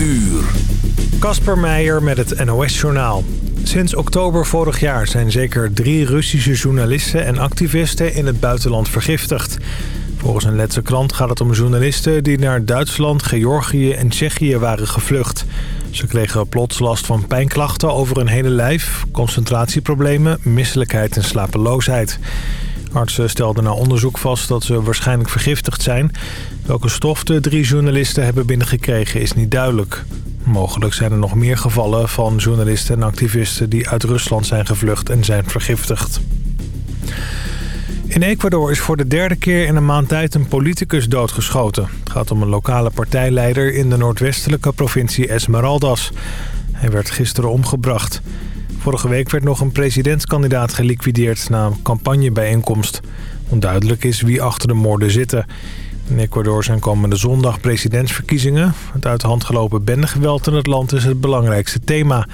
uur. Kasper Meijer met het NOS-journaal. Sinds oktober vorig jaar zijn zeker drie Russische journalisten en activisten in het buitenland vergiftigd. Volgens een Letse krant gaat het om journalisten die naar Duitsland, Georgië en Tsjechië waren gevlucht. Ze kregen plots last van pijnklachten over hun hele lijf, concentratieproblemen, misselijkheid en slapeloosheid. Artsen stelden na onderzoek vast dat ze waarschijnlijk vergiftigd zijn. Welke stof de drie journalisten hebben binnengekregen is niet duidelijk. Mogelijk zijn er nog meer gevallen van journalisten en activisten die uit Rusland zijn gevlucht en zijn vergiftigd. In Ecuador is voor de derde keer in een maand tijd een politicus doodgeschoten. Het gaat om een lokale partijleider in de noordwestelijke provincie Esmeraldas. Hij werd gisteren omgebracht. Vorige week werd nog een presidentskandidaat geliquideerd na een campagnebijeenkomst. Onduidelijk is wie achter de moorden zitten. In Ecuador zijn komende zondag presidentsverkiezingen. Het uit de hand gelopen bendegeweld in het land is het belangrijkste thema.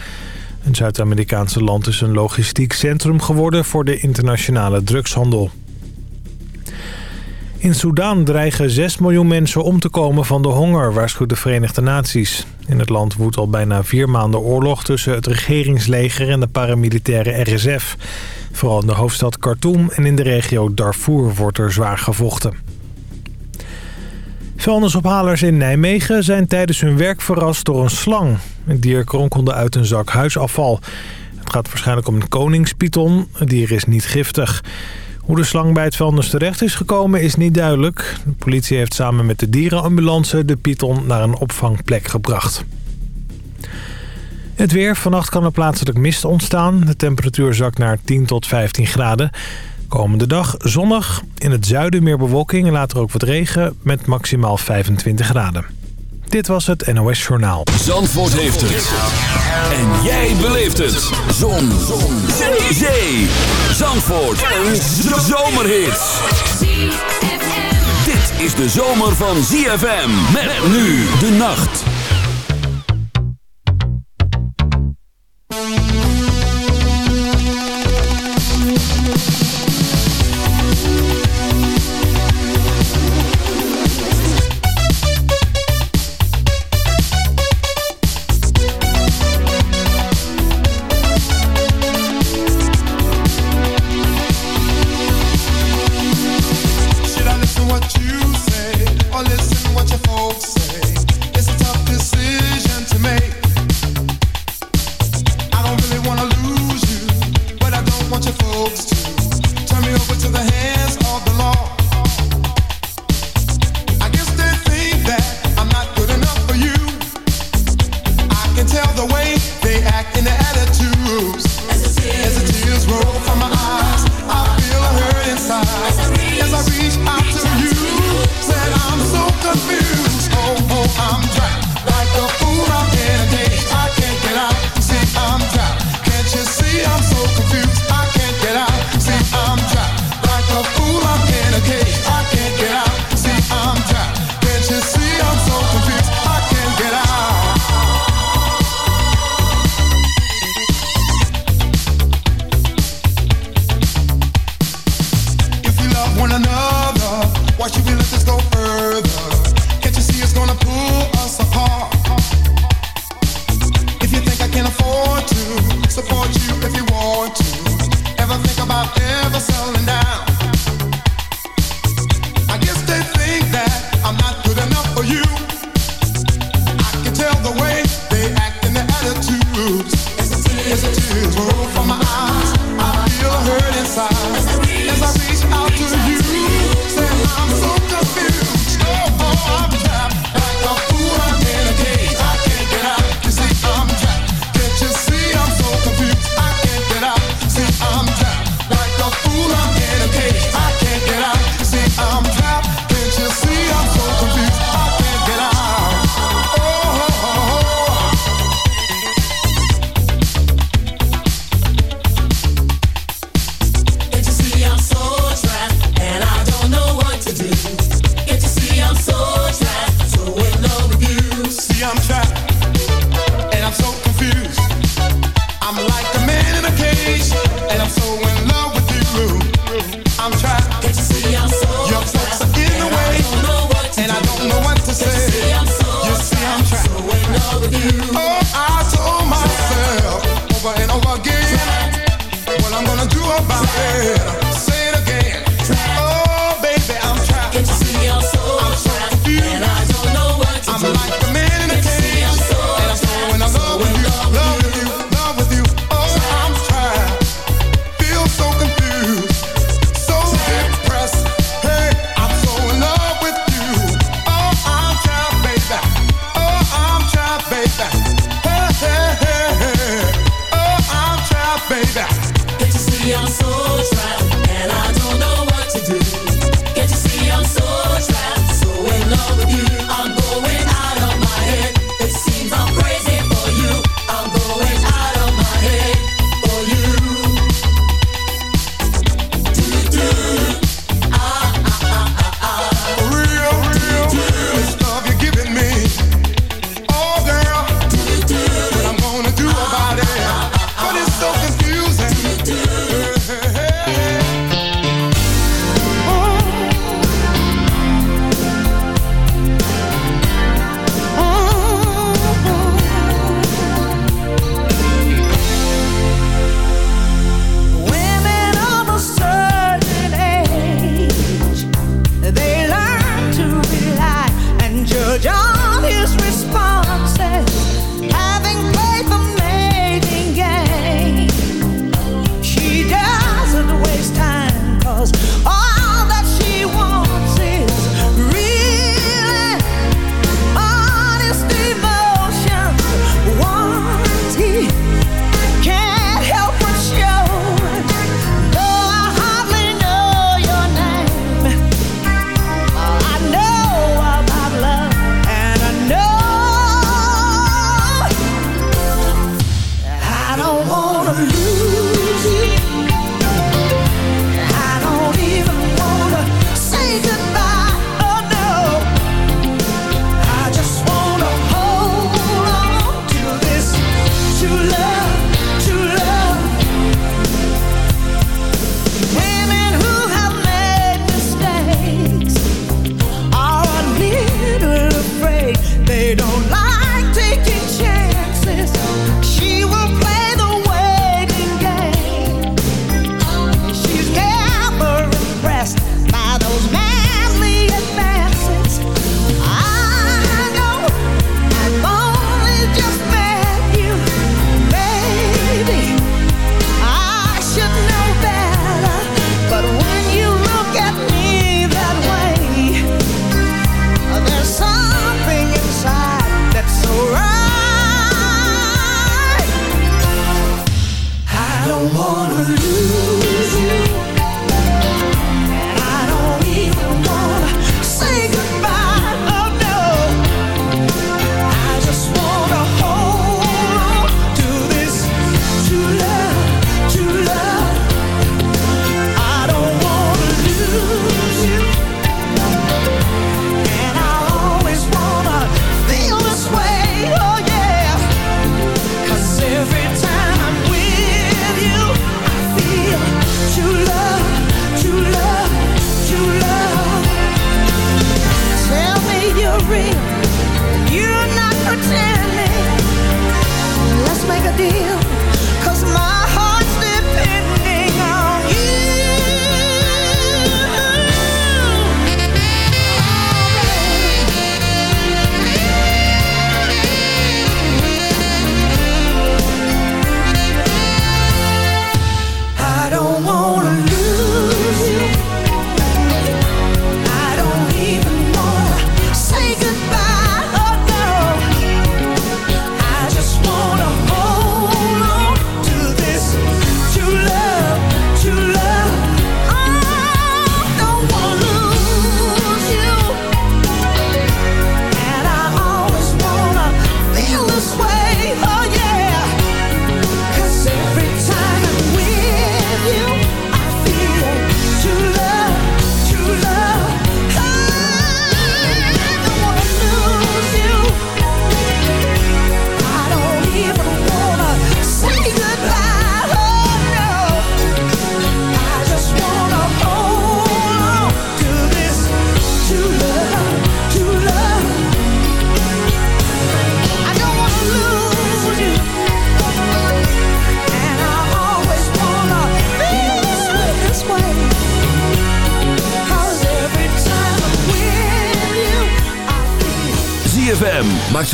Een Zuid-Amerikaanse land is een logistiek centrum geworden voor de internationale drugshandel. In Soedan dreigen 6 miljoen mensen om te komen van de honger, waarschuwt de Verenigde Naties. In het land woedt al bijna vier maanden oorlog tussen het regeringsleger en de paramilitaire RSF. Vooral in de hoofdstad Khartoum en in de regio Darfur wordt er zwaar gevochten. Vuilnisophalers in Nijmegen zijn tijdens hun werk verrast door een slang. Het dier kronkelde uit een zak huisafval. Het gaat waarschijnlijk om een koningspython. Het dier is niet giftig. Hoe de slang bij het vuilnis terecht is gekomen is niet duidelijk. De politie heeft samen met de dierenambulance de python naar een opvangplek gebracht. Het weer. Vannacht kan er plaatselijk mist ontstaan. De temperatuur zakt naar 10 tot 15 graden. Komende dag zonnig. In het zuiden meer bewolking en later ook wat regen met maximaal 25 graden. Dit was het NOS Journaal. Zandvoort heeft het. En jij beleeft het. Zon. Zon. Zee. Zee. Zandvoort. Een zomerhit. Dit is de zomer van ZFM. Met nu de nacht.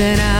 that I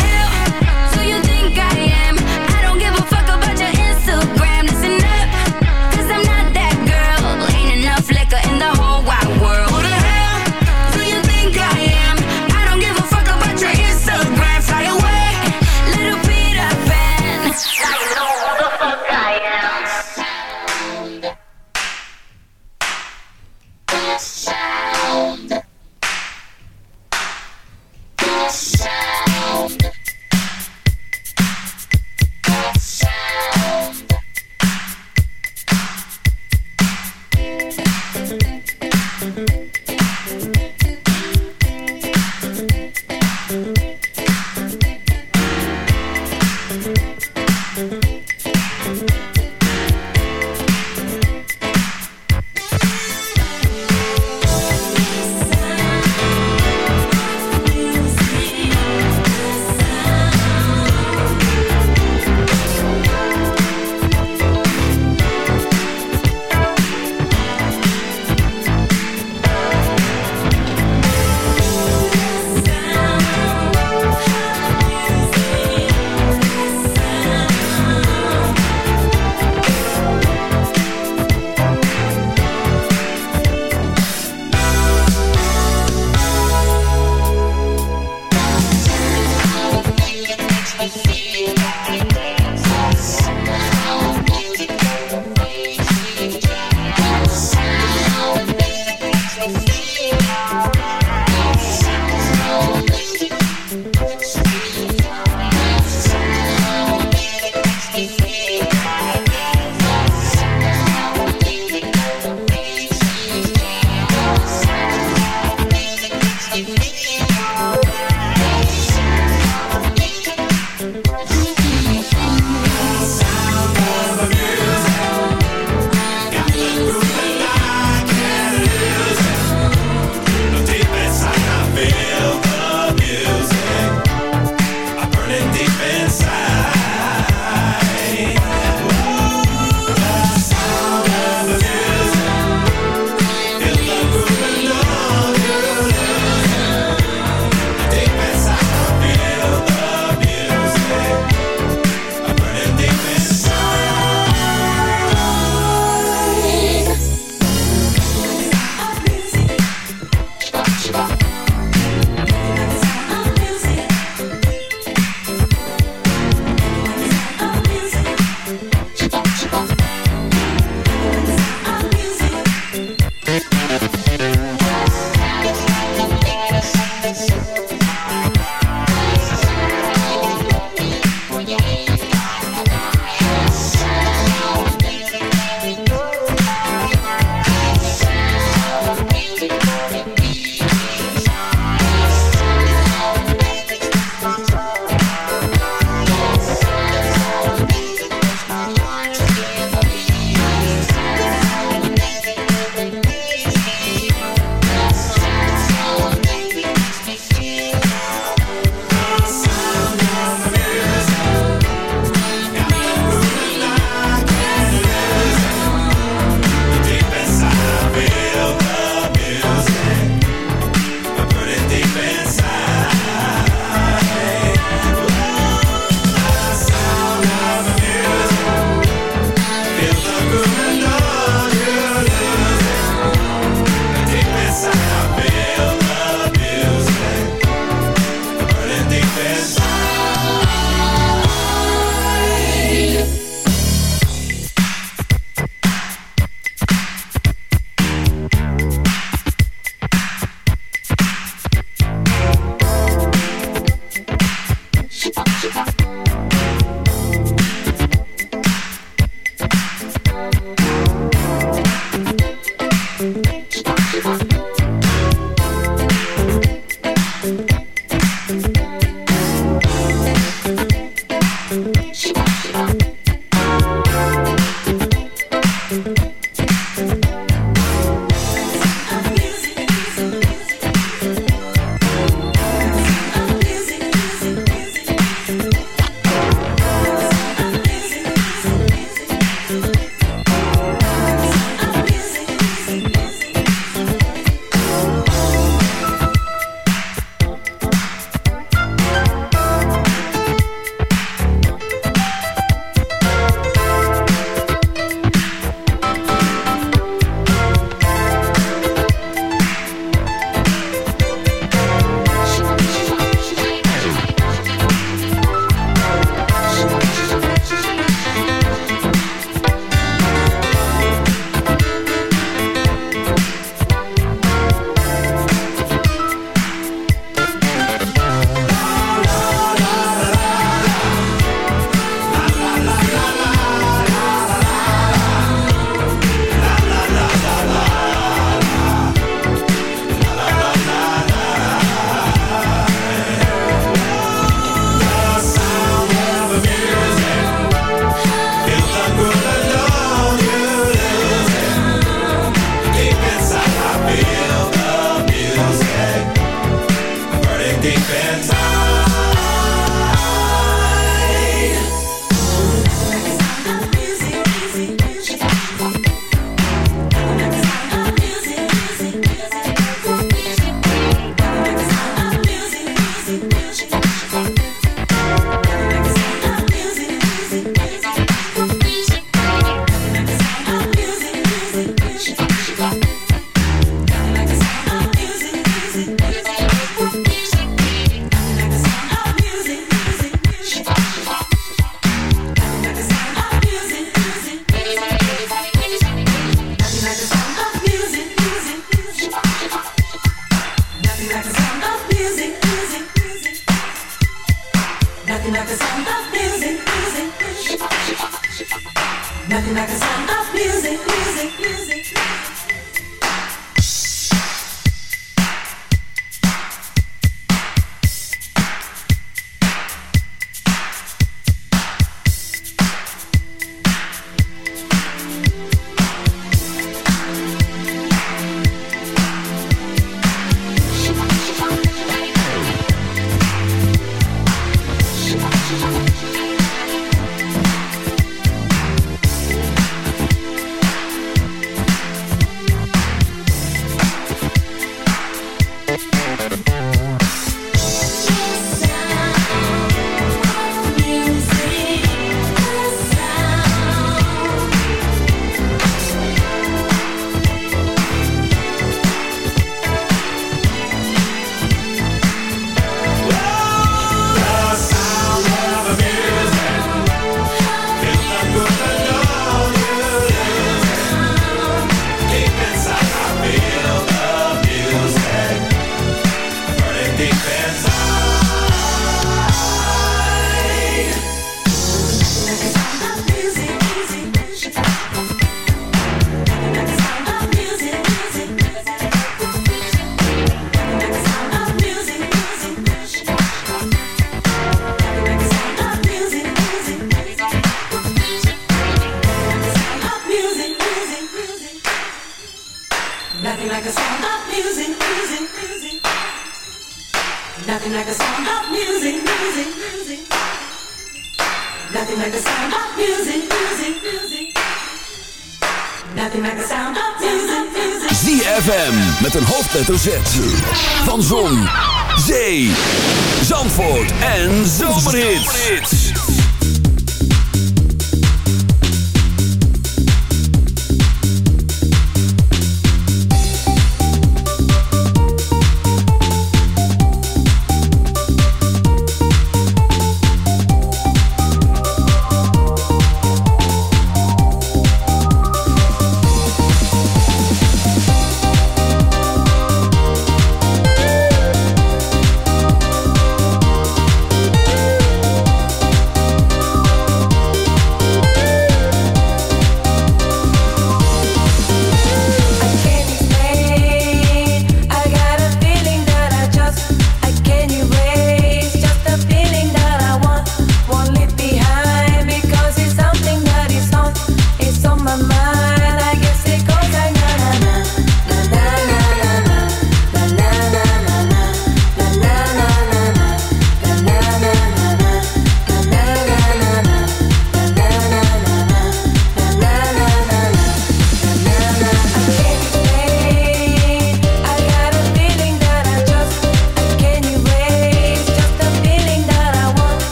letters Z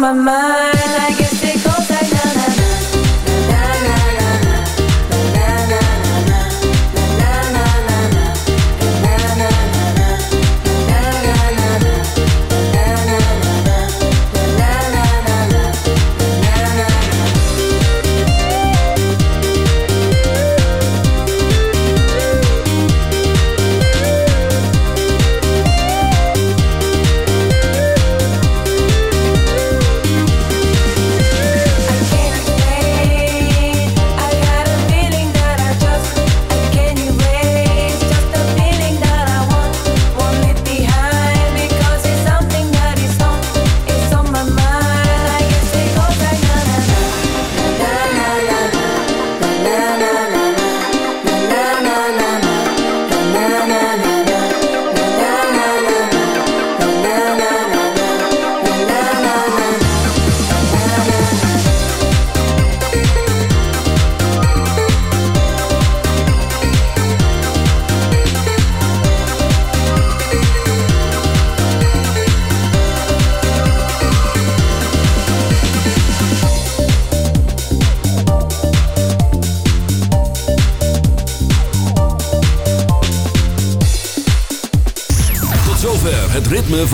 my mind.